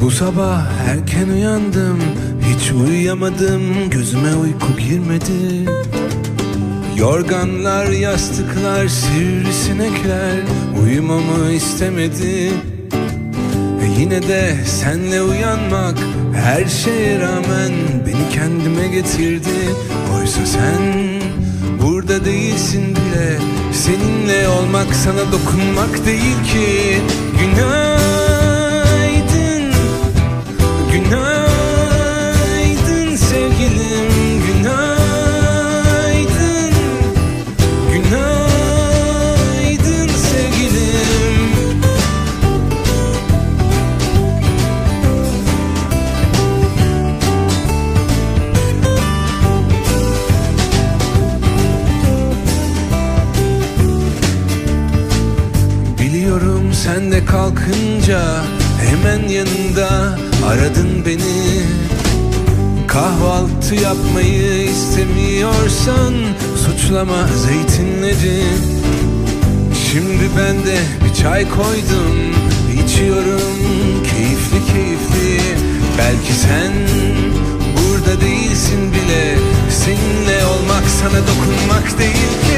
Bu sabah erken uyandım Hiç uyuyamadım Gözüme uyku girmedi. Yorganlar, yastıklar, sivrisinekler Uyumamı istemedi. E Yine de senle uyanmak Her şeye rağmen beni kendime getirdi. Oysa sen burada değilsin bile Seninle olmak sana dokunmak değil ki. Günaydın sen de kalkınca hemen yanında aradın beni. Kahvaltı yapmayı istemiyorsan suçlama zeytinleri. Şimdi ben de bir çay koydum içiyorum keyifli keyifli. Belki sen burada değilsin bile Seninle olmak sana dokunmak değil ki